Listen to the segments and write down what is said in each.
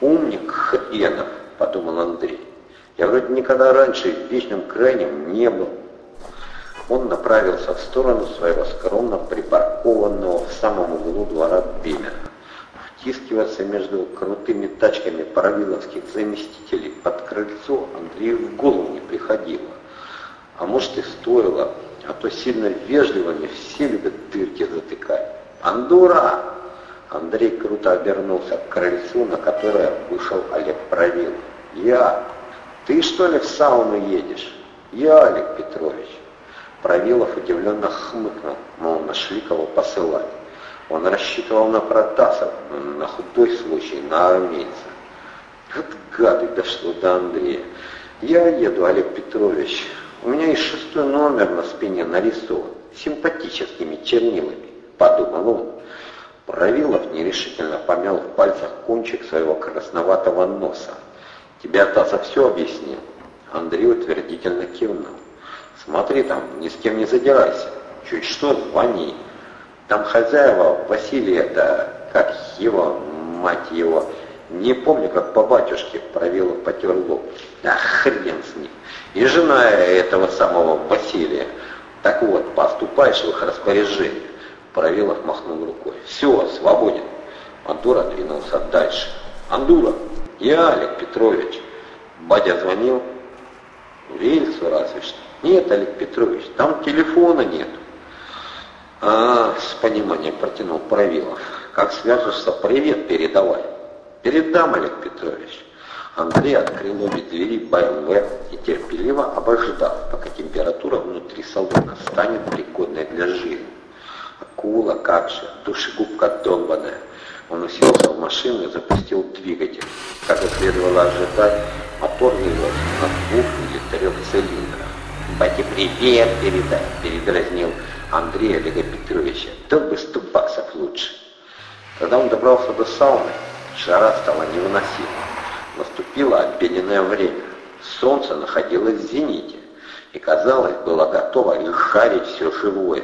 «Умник хренов», — подумал Андрей. «Я вроде никогда раньше вечным крайним не был». Он направился в сторону своего скромно припаркованного в самом углу двора Бемера. Втискиваться между крутыми тачками паравиловских заместителей под крыльцо Андрею в голову не приходило. А может и стоило, а то сильно вежливыми все любят дырки затыкать. «Андура!» Андрей круто обернулся к крыльцу, на которое вышел Олег Правил. «Я! Ты что ли в сауну едешь?» «Я, Олег Петрович!» Правилов удивленно хмыкнул, мол, нашли кого посылать. Он рассчитывал на Протасов, на худой случай, на армейца. Вот гады дошло до Андрея. Я еду, Олег Петрович. У меня и шестой номер на спине нарисован, симпатическими чернилами, подумал он. Правилов нерешительно помял в пальцах кончик своего красноватого носа. «Тебе Атаса все объяснил?» Андрей утвердительно кивнул. «Смотри там, ни с кем не задирайся. Чуть что, звони. Там хозяева Василия, да как его, мать его, не помню, как по батюшке Правилов потер лоб. Да хрен с ним. И жена этого самого Василия. Так вот, поступаешь в их распоряжение. Правилов махнул рукой. «Все, свободен». Андура двинулся дальше. «Андура, я Олег Петрович». Батя звонил. Рельсу разве что. «Нет, Олег Петрович, там телефона нет». «А, с пониманием протянул Правилов. Как свяжешься, привет передавай». «Передам, Олег Петрович». Андрей открыл обе двери БМВ и терпеливо обождал, пока температура внутри салона станет пригодной для жизни. Акула, как же, душегубка долбаная. Он уселся в машину и запустил двигатель. Как и следовало ожидать, мотор вывез на двух или трех цилиндрах. «Бате, привет передай!» – передразнил Андрей Олега Петровича. «Дал бы сто баксов лучше». Когда он добрался до сауны, жара стала невыносима. Наступило обеденное время. Солнце находилось в зените и, казалось, было готово жарить все живое.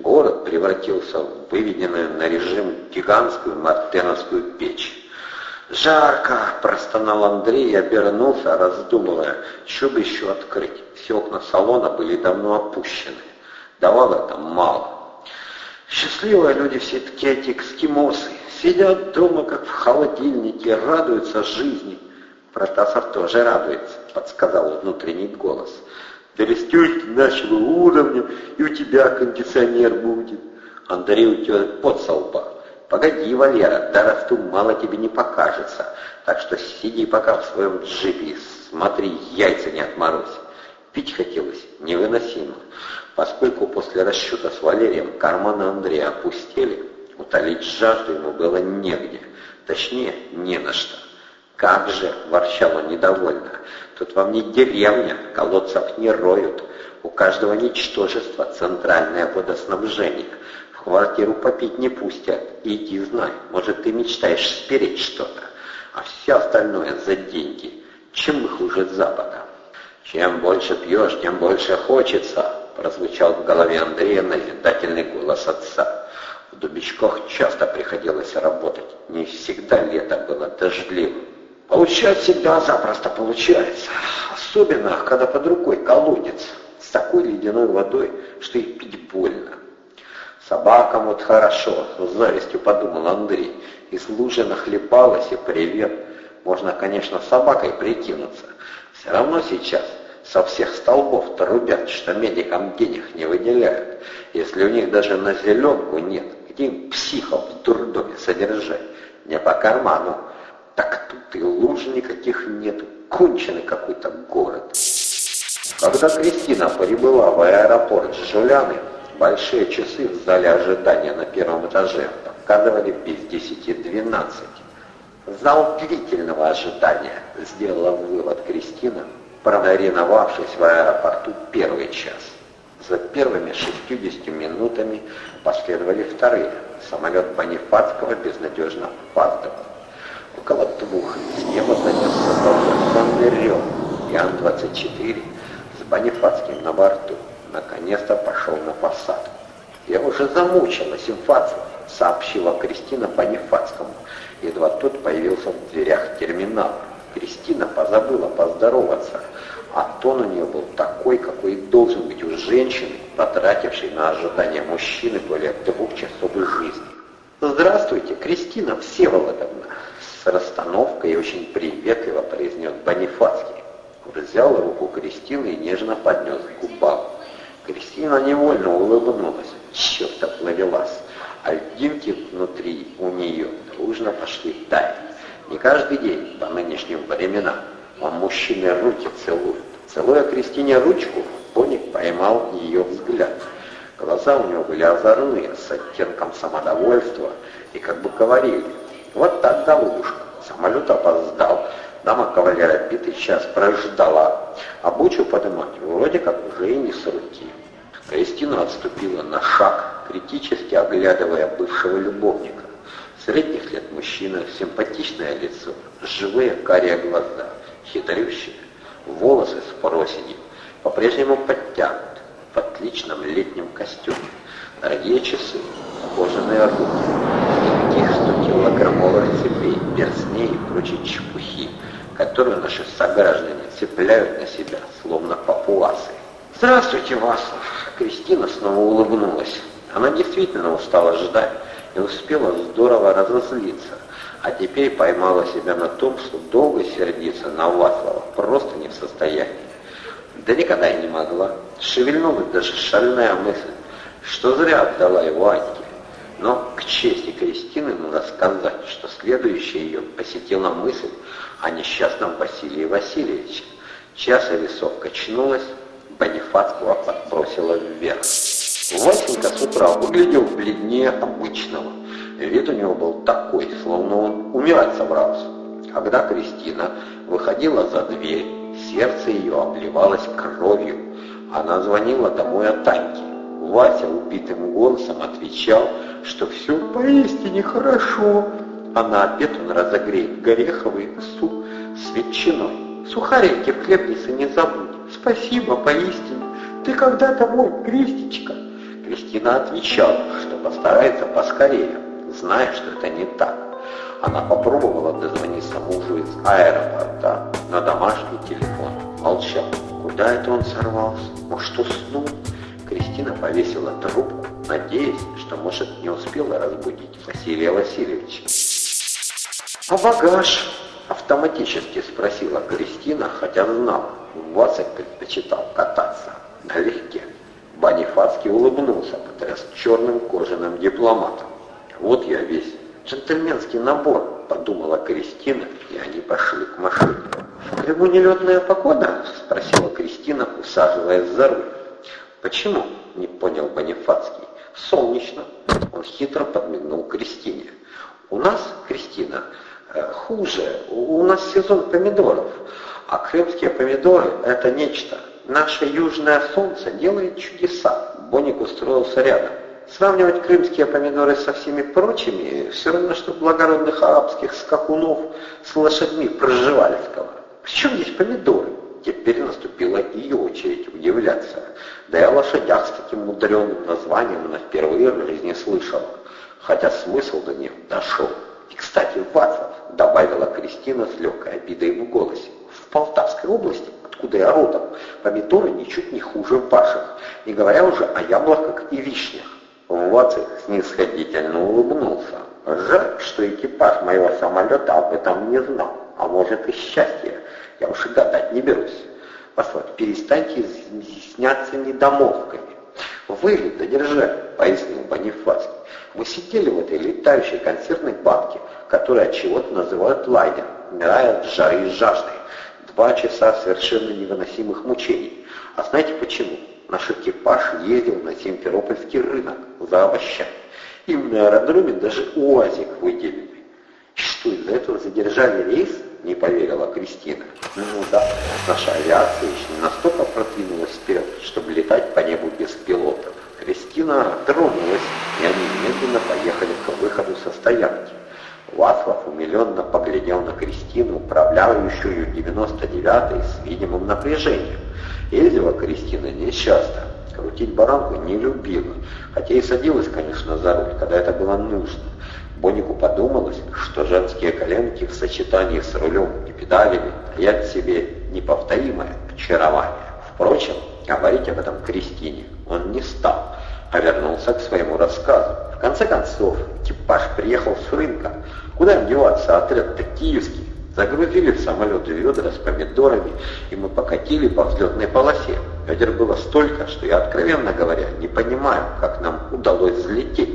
Город превратился в выведенную на режим гигантскую мартеновскую печь. «Жарко!» – простонал Андрей и обернулся, раздумывая, что бы еще открыть. Все окна салона были давно опущены. Давало там мало. Счастливые люди все-таки эти эскимосы. Сидят дома, как в холодильнике, радуются жизни. Протасов тоже радуется, подсказал внутренний голос. Дорастешь нашего уровня, и у тебя кондиционер будет. Андрей утер под солба. Погоди, Валера, дорасту мало тебе не покажется. Так что сиди пока в своем джипе и смотри, яйца не отморозь. Пить хотелось невыносимо. Поскольку после расчета с Валерием карманы Андрея опустили, утолить жажду ему было негде. Точнее, не на что. «Как же!» — ворчал он недовольно. «Тут вам не деревня, колодцев не роют. У каждого ничтожества центральное водоснабжение. В квартиру попить не пустят. Иди знай, может, ты мечтаешь спереть что-то. А все остальное за деньги. Чем мы хуже Запада?» «Чем больше пьешь, тем больше хочется», — прозвучал в голове Андрея назидательный голос отца. В Дубичках часто приходилось работать. Не всегда лето было дождливым. Получать всегда запросто получается. Особенно, когда под рукой колодец с такой ледяной водой, что и пить больно. Собакам вот хорошо, с завистью подумал Андрей. Из лужи нахлепалась и привет. Можно, конечно, собакой прикинуться. Все равно сейчас со всех столбов трубят, что медикам денег не выделяют. Если у них даже на зеленку нет, где им психов в дурдоме содержать? Не по карману. Так тут и луж никаких нет, конченый какой-то город. Когда Кристина прибыла в аэропорт Жуляны, большие часы в зале ожидания на первом этаже показывали без десяти двенадцать. Зал длительного ожидания, сделала вывод Кристина, проареновавшись в аэропорту первый час. За первыми 60 минутами последовали вторые. Самолет Бонифацкого безнадежно опаздывал. Около двух с неба занесся полноценный рев, и Ан-24 с Бонифацким на борту наконец-то пошел на посадку. Я уже замучилась, Инфацев, сообщила Кристина Бонифацкому. Едва тот появился в дверях терминала. Кристина позабыла поздороваться, а тон у нее был такой, какой должен быть у женщины, потратившей на ожидание мужчины более двух часов жизни. «Здравствуйте, Кристина Всеволодовна!» С расстановкой и очень приветливо произнес Бонифацкий. Взял руку Кристины и нежно поднес к губам. Кристина невольно улыбнулась. Черт. А льдинки внутри у нее дружно пошли таять. Не каждый день по нынешним временам он мужчины руки целует. Целуя Кристине ручку, Боник поймал ее взгляд. Глаза у него были озорные, с оттенком самодовольства, и как бы говорили, вот так, голубушка, самолет опоздал, дама кавалера битый час прождала, а бучу подымать вроде как уже и не с руки. Кристина отступила на шаг, критически оглядывая бывшего любовника. Средних лет мужчина, симпатичное лицо, живые карие глаза, хитрющие, волосы с проседью, по-прежнему подтянут, в отличном летнем костюме, дорогие часы, кожаные руки, никаких 100-килограммовых цепей, перстней и прочей чепухи, которую наши сограждане цепляют на себя, словно папуасы. «Здравствуйте, Васлов!» Кристина снова улыбнулась. Она действительно устала ждать и успела здорово разозлиться, а теперь поймала себя на том, что долго сердиться на Васлова просто не в состоянии. Да никогда и не могла. Шевельнулась даже шальная мысль, что зря отдала его Аньке. Но к чести Кристины надо сказать, что следующая ее посетила мысль о несчастном Василии Васильевиче. Часа весов качнулась, Бонифацкого подбросила вверх. Васенька с утра выглядел бледнее обычного. Вид у него был такой, словно он умирать собрался. Когда Кристина выходила за дверь, сердце ее обливалось кровью. Она звонила домой от Таньки. Вася убитым голосом отвечал, что все поистине хорошо, а на обед он разогреет гореховый суп с ветчиной. Сухарики в хлебнице не забудь. Спасибо, поистине. Ты когда домой, Кристичка? Кристина отвечала, что постарается поскорее, зная, что это не так. Она попробовала дозвониться мужу из аэропорта на домашний телефон. Молчал. Куда это он сорвался? Может, что снул? Кристина повесила трубку, надеясь, что, может, не успела разбудить Василия Васильевича. «А багаж?» — автоматически спросила Кристина, хотя знала, Вася предпочитал кататься налегке. Бонифацкий улыбнулся, потряс черным кожаным дипломатом. «Вот я весь. Джентльменский набор», — подумала Кристина, и они пошли к машине. «В Крыму нелетная погода?» — спросила Кристина, усаживаясь за руль. «Почему?» — не понял Бонифацкий. «Солнечно». Он хитро подмигнул Кристине. «У нас, Кристина, э, хуже. У нас сезон помидоров, а крымские помидоры — это нечто. Наше южное солнце делает чудеса». Боник устроился рядом. Сравнивать крымские помидоры со всеми прочими все равно, что благородных арабских скакунов с лошадьми Пржевальского. Причем здесь помидоры? Теперь наступила ее очередь удивляться. Да о лошадях с таким мудреным названием она впервые в жизни слышала. Хотя смысл до них дошел. И, кстати, Вацлав, добавила Кристина с легкой обидой в голосе, в Полтавской области, откуда я родом, помидоры ничуть не хуже ваших, не говоря уже о яблоках и вишнях. Вацик снисходительно улыбнулся. Жаль, что экипаж моего самолета об этом не знал. А может и счастье. Я уж и гадать не берусь. Послать, перестаньте изъясняться недомолвками. Вылет додержали, пояснил Бонифацкий. Мы сидели в этой летающей консервной банке, которую от чего-то называют лайнер, умирая от жары и жажды. Два часа совершенно невыносимых мучений. А знаете почему? Наш экипаж ездил на Симферопольский рынок за овощами. Им на аэродроме даже УАЗик выделили. Что, из-за этого задержали рейс? Не поверила Кристина. Ну да, наша авиация еще настолько продвинулась вперед, чтобы летать по небу без пилотов. Кристина тронулась, и они медленно поехали к выходу со стоянки. Васлов умиленно поглядел на Кристину, управляющую 99-й с видимым напряжением. Ездила Кристина нечасто, крутить баранку не любила, хотя и садилась, конечно, за руль, когда это было нужно. Бонику подумалось, что женские коленки в сочетании с рулем и педалями таят себе неповторимое очарование. Впрочем, говорить об этом Кристине он не стал, а вернулся к своему рассказу. В конце концов, экипаж приехал с рынка. Куда им деваться, отряд-то киевский. Загрузили в самолет ведра с помидорами, и мы покатили по взлетной полосе. Ведер было столько, что я, откровенно говоря, не понимаю, как нам удалось взлететь.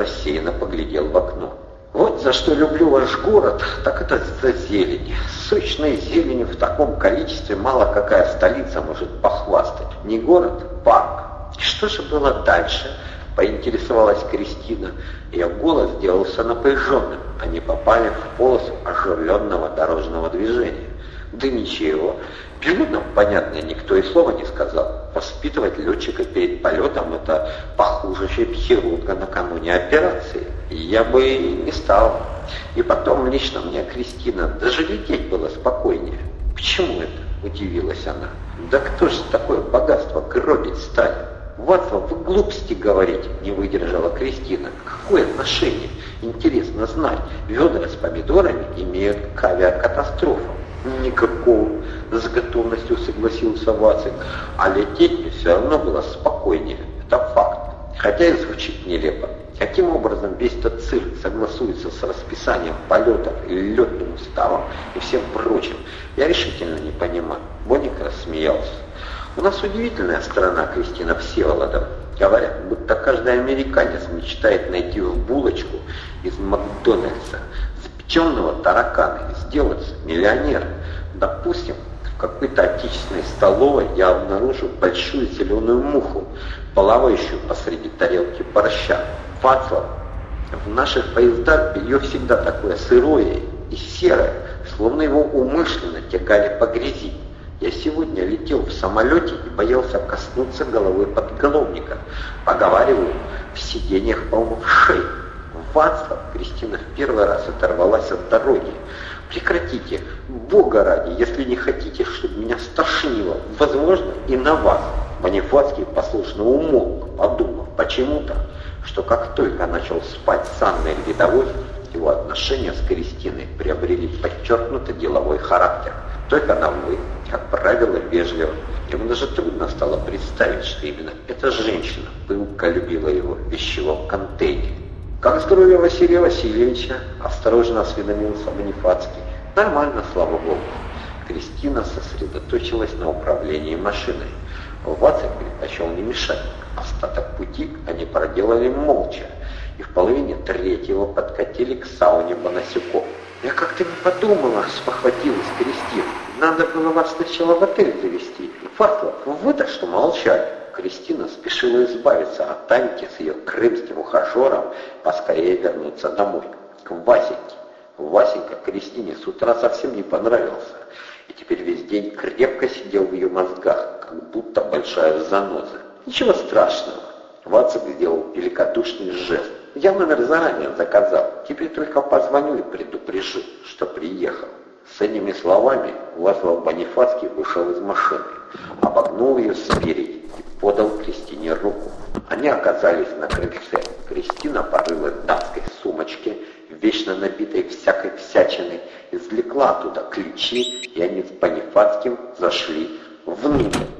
Рассеянно поглядел в окно. Вот за что люблю ваш город, так это за зелень. Сочной зелени в таком количестве мало какая столица может похвастать. Не город, парк. И что же было дальше? Поинтересовалась Кристина. Ее голос сделался напряженным. Они попали в полосу оживленного дорожного движения. Да ничего. Пилотам, понятно, никто и слова не сказал. Воспитывать летчика перед полетом – это похуже, чем хирурга накануне операции. Я бы не стал. И потом лично мне, Кристина, даже лететь было спокойнее. Почему это? Удивилась она. Да кто же такое богатство гробить станет? Вацлав, вы глупости говорите, не выдержала Кристина. Какое отношение? Интересно знать. Ведра с помидорами имеют к авиакатастрофам. Никакого. С готовностью согласился Вацик. А лететь мне все равно было спокойнее. Это факт. Хотя и звучит нелепо. Каким образом весь этот цирк согласуется с расписанием полетов и летным уставом и всем прочим, я решительно не понимаю. Боник рассмеялся. У нас удивительная страна, Кристина Всеволодова. Говорят, будто каждый американец мечтает найти в булочку из Макдональдса запеченного таракана и сделаться миллионером. Допустим, в какой-то отечественной столовой я обнаружил большую зеленую муху, плавающую посреди тарелки борща. Вацлав, в наших поездах белье всегда такое сырое и серое, словно его умышленно тягали по грязи. Я сегодня летел в самолете и боялся коснуться головы подголовника. Поговариваю, в сиденьях шеи. Вацлав, Кристина в первый раз оторвалась от дороги. Прекратите, Бога ради, если не хотите, чтобы меня стошнило, возможно, и на вас. Бонифацкий послушно умолк, подумав почему-то, что как только начал спать с Анной Ледовой, его отношения с Кристиной приобрели подчеркнуто деловой характер. Только на «вы», как правило, вежливо. Ему даже трудно стало представить, что именно эта женщина пылко любила его в вещевом контейнере. «Как здоровье Василия Васильевича?» – осторожно осведомился Бонифацкий. «Нормально, слава богу». Кристина сосредоточилась на управлении машиной. Вацик предпочел не мешать. Остаток пути они проделали молча, и в половине третьего подкатили к сауне Бонасюков. «Я как-то не подумала», — спохватилась Кристина. «Надо было вас сначала в отель завести. Фатлов, вы-то что молчали?» Кристина спешила избавиться от Таньки с ее крымским ухажером, поскорее вернуться домой, к Васеньке. Васенька Кристине с утра совсем не понравился, и теперь весь день крепко сидел в ее мозгах, как будто большая заноза. Ничего страшного. Вацик сделал великодушный жест. Я номер заранее заказал. Теперь только позвоню и предупрежу, что приехал. С этими словами Вацлав Бонифацкий вышел из машины, обогнул ее спереди и подал Кристине руку. Они оказались на крыльце. Кристина порылась в датской сумочке, вечно набитой всякой всячиной, извлекла оттуда ключи, и они с Бонифацким зашли внутрь.